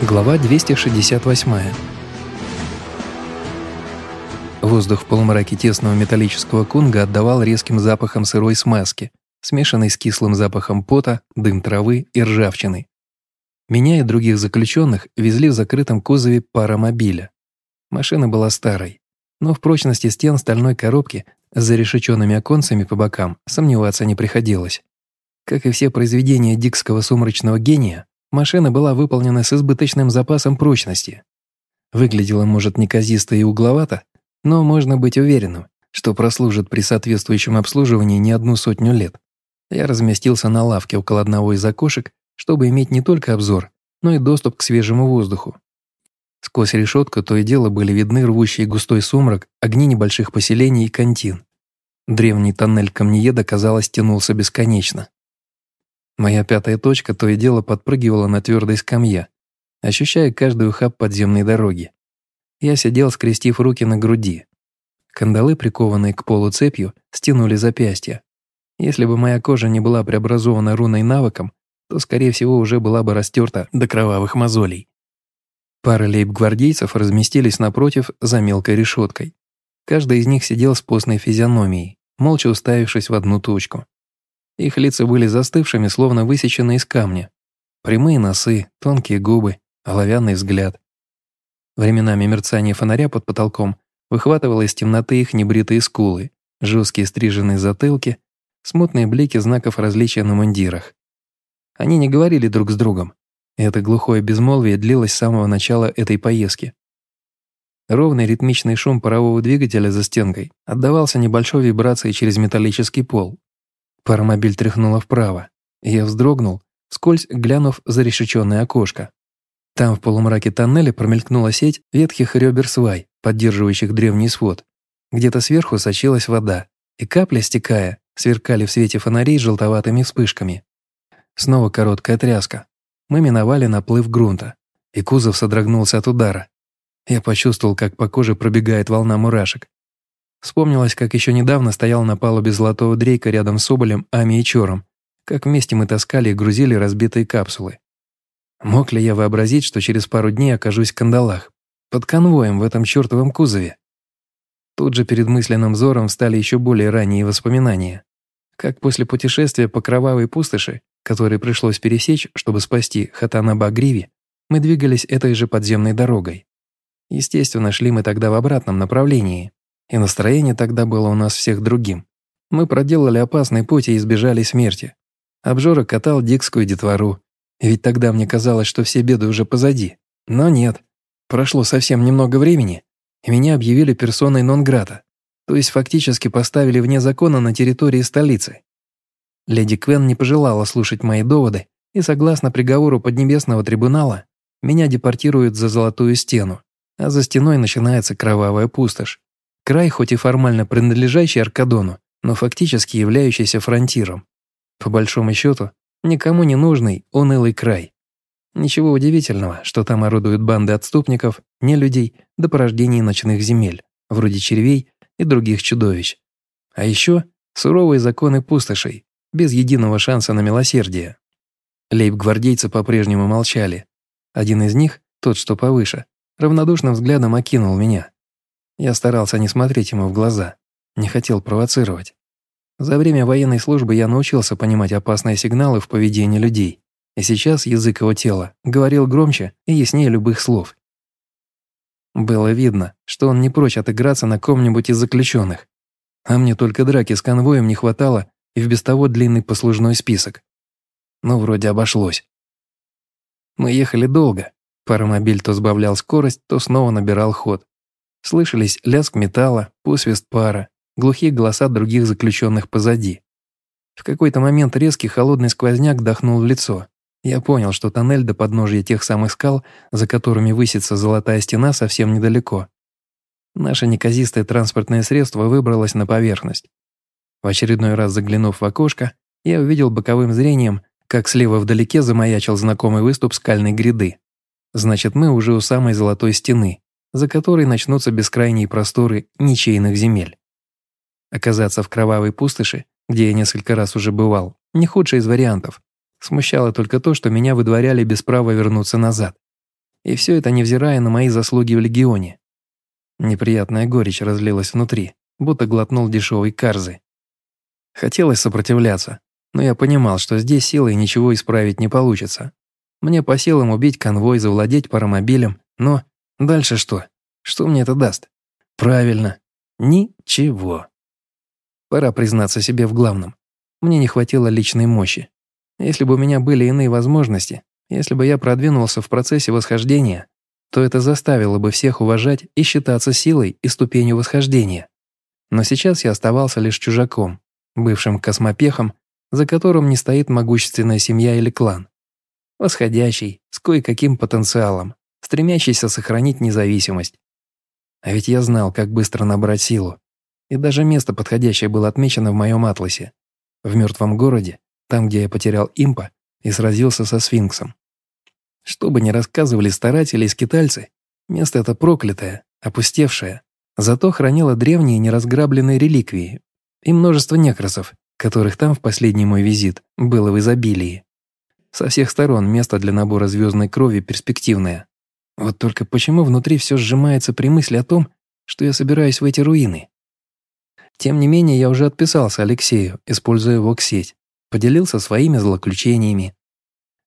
Глава 268. Воздух в полумраке тесного металлического кунга отдавал резким запахом сырой смазки, смешанной с кислым запахом пота, дым травы и ржавчины. Меня и других заключенных везли в закрытом кузове паромобиля. Машина была старой, но в прочности стен стальной коробки с зарешеченными оконцами по бокам сомневаться не приходилось. Как и все произведения дикского сумрачного гения, Машина была выполнена с избыточным запасом прочности. Выглядела, может, неказисто и угловато, но можно быть уверенным, что прослужит при соответствующем обслуживании не одну сотню лет. Я разместился на лавке около одного из окошек, чтобы иметь не только обзор, но и доступ к свежему воздуху. Сквозь решетку то и дело были видны рвущий густой сумрак, огни небольших поселений и контин. Древний тоннель камнееда, казалось, тянулся бесконечно. Моя пятая точка то и дело подпрыгивала на твердой скамье, ощущая каждый ухаб подземной дороги. Я сидел, скрестив руки на груди. Кандалы, прикованные к полу цепью, стянули запястья. Если бы моя кожа не была преобразована руной навыком, то, скорее всего, уже была бы растерта до кровавых мозолей. Пара лейб-гвардейцев разместились напротив за мелкой решеткой. Каждый из них сидел с постной физиономией, молча уставившись в одну точку. Их лица были застывшими, словно высечены из камня. Прямые носы, тонкие губы, оловянный взгляд. Временами мерцание фонаря под потолком выхватывало из темноты их небритые скулы, жесткие стриженные затылки, смутные блики знаков различия на мундирах. Они не говорили друг с другом, и это глухое безмолвие длилось с самого начала этой поездки. Ровный ритмичный шум парового двигателя за стенкой отдавался небольшой вибрацией через металлический пол, Паромобиль тряхнуло вправо, я вздрогнул, вскользь глянув за решеченное окошко. Там в полумраке тоннеля промелькнула сеть ветхих ребер свай, поддерживающих древний свод. Где-то сверху сочилась вода, и капли, стекая, сверкали в свете фонарей желтоватыми вспышками. Снова короткая тряска. Мы миновали наплыв грунта, и кузов содрогнулся от удара. Я почувствовал, как по коже пробегает волна мурашек. Вспомнилось, как еще недавно стоял на палубе золотого дрейка рядом с Соболем, Ами и Чором, как вместе мы таскали и грузили разбитые капсулы. Мог ли я вообразить, что через пару дней окажусь в кандалах, под конвоем в этом чертовом кузове? Тут же перед мысленным взором встали еще более ранние воспоминания. Как после путешествия по кровавой пустоши, которое пришлось пересечь, чтобы спасти Хатанаба-Гриви, мы двигались этой же подземной дорогой. Естественно, шли мы тогда в обратном направлении, и настроение тогда было у нас всех другим. Мы проделали опасный путь и избежали смерти. Обжора катал дикскую детвору. Ведь тогда мне казалось, что все беды уже позади. Но нет. Прошло совсем немного времени, и меня объявили персоной нон-грата, то есть фактически поставили вне закона на территории столицы. Леди Квен не пожелала слушать мои доводы, и согласно приговору Поднебесного трибунала, меня депортируют за Золотую Стену, а за стеной начинается кровавая пустошь. Край, хоть и формально принадлежащий Аркадону, но фактически являющийся фронтиром. По большому счету, никому не нужный, унылый край. Ничего удивительного, что там орудуют банды отступников, нелюдей до порождения ночных земель, вроде червей и других чудовищ. А еще суровые законы пустошей, без единого шанса на милосердие. Лейб-гвардейцы по-прежнему молчали. Один из них, тот, что повыше, равнодушным взглядом окинул меня. Я старался не смотреть ему в глаза, не хотел провоцировать. За время военной службы я научился понимать опасные сигналы в поведении людей, и сейчас язык его тела говорил громче и яснее любых слов. Было видно, что он не прочь отыграться на ком-нибудь из заключенных, а мне только драки с конвоем не хватало и в без того длинный послужной список. Но вроде обошлось. Мы ехали долго. Паромобиль то сбавлял скорость, то снова набирал ход. Слышались лязг металла, посвист пара, глухие голоса других заключенных позади. В какой-то момент резкий холодный сквозняк дохнул в лицо. Я понял, что тоннель до подножия тех самых скал, за которыми высится золотая стена, совсем недалеко. Наше неказистое транспортное средство выбралось на поверхность. В очередной раз заглянув в окошко, я увидел боковым зрением, как слева вдалеке замаячил знакомый выступ скальной гряды. Значит, мы уже у самой золотой стены, за которой начнутся бескрайние просторы ничейных земель. Оказаться в кровавой пустоши, где я несколько раз уже бывал, не худший из вариантов. Смущало только то, что меня выдворяли без права вернуться назад. И все это невзирая на мои заслуги в Легионе. Неприятная горечь разлилась внутри, будто глотнул дешевой карзы. Хотелось сопротивляться, но я понимал, что здесь силой ничего исправить не получится. Мне по силам убить конвой, завладеть паромобилем, но дальше что? Что мне это даст? Правильно, ничего. Пора признаться себе в главном. Мне не хватило личной мощи. Если бы у меня были иные возможности, если бы я продвинулся в процессе восхождения, то это заставило бы всех уважать и считаться силой и ступенью восхождения. Но сейчас я оставался лишь чужаком, бывшим космопехом, за которым не стоит могущественная семья или клан. Восходящий, с кое-каким потенциалом, стремящийся сохранить независимость. А ведь я знал, как быстро набрать силу. И даже место подходящее было отмечено в моем атласе. В мертвом городе, там, где я потерял импа и сразился со сфинксом. Что бы ни рассказывали старатели и скитальцы, место это проклятое, опустевшее, зато хранило древние неразграбленные реликвии и множество некросов, которых там в последний мой визит было в изобилии. Со всех сторон место для набора звездной крови перспективное. Вот только почему внутри все сжимается при мысли о том, что я собираюсь в эти руины? Тем не менее, я уже отписался Алексею, используя его сеть, поделился своими злоключениями.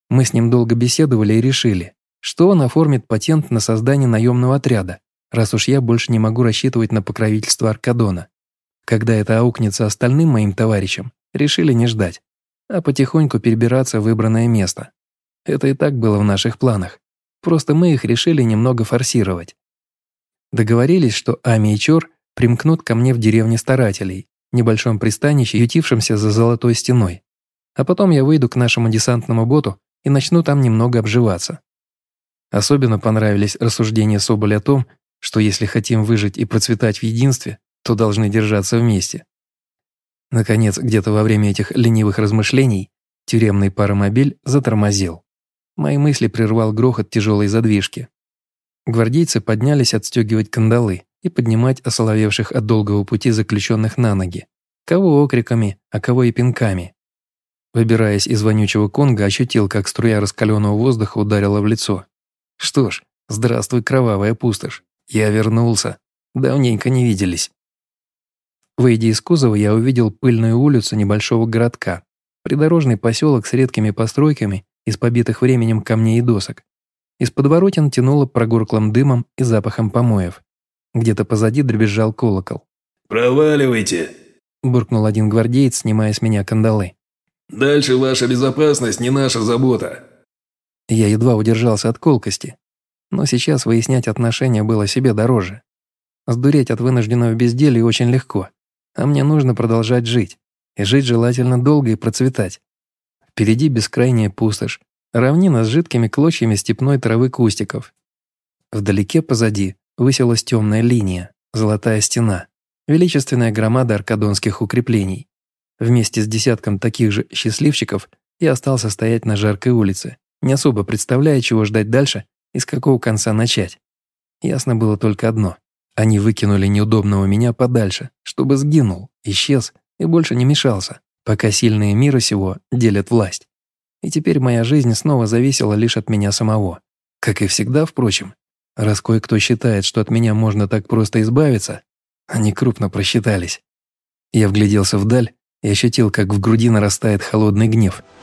Мы с ним долго беседовали и решили, что он оформит патент на создание наемного отряда, раз уж я больше не могу рассчитывать на покровительство Аркадона. Когда это аукнется остальным моим товарищам, решили не ждать, а потихоньку перебираться в выбранное место. Это и так было в наших планах. Просто мы их решили немного форсировать. Договорились, что Ами и Чор примкнут ко мне в деревне старателей, небольшом пристанище, ютившемся за золотой стеной. А потом я выйду к нашему десантному боту и начну там немного обживаться. Особенно понравились рассуждения Соболя о том, что если хотим выжить и процветать в единстве, то должны держаться вместе. Наконец, где-то во время этих ленивых размышлений, тюремный паромобиль затормозил. Мои мысли прервал грохот тяжелой задвижки. Гвардейцы поднялись отстегивать кандалы и поднимать осоловевших от долгого пути заключенных на ноги. Кого окриками, а кого и пинками. Выбираясь из вонючего конга, ощутил, как струя раскаленного воздуха ударила в лицо. Что ж, здравствуй, кровавая пустошь. Я вернулся. Давненько не виделись. Выйдя из кузова, я увидел пыльную улицу небольшого городка, придорожный поселок с редкими постройками из побитых временем камней и досок. Из подворотен тянуло прогорклым дымом и запахом помоев. Где-то позади дребезжал колокол. «Проваливайте!» – буркнул один гвардеец, снимая с меня кандалы. «Дальше ваша безопасность не наша забота». Я едва удержался от колкости, но сейчас выяснять отношения было себе дороже. Сдуреть от вынужденного безделья очень легко а мне нужно продолжать жить. И жить желательно долго и процветать. Впереди бескрайняя пустошь, равнина с жидкими клочьями степной травы кустиков. Вдалеке позади высилась темная линия, золотая стена, величественная громада аркадонских укреплений. Вместе с десятком таких же счастливчиков я остался стоять на жаркой улице, не особо представляя, чего ждать дальше и с какого конца начать. Ясно было только одно. Они выкинули неудобного меня подальше, чтобы сгинул, исчез и больше не мешался, пока сильные мира сего делят власть. И теперь моя жизнь снова зависела лишь от меня самого. Как и всегда, впрочем. Раз кое-кто считает, что от меня можно так просто избавиться, они крупно просчитались. Я вгляделся вдаль и ощутил, как в груди нарастает холодный гнев –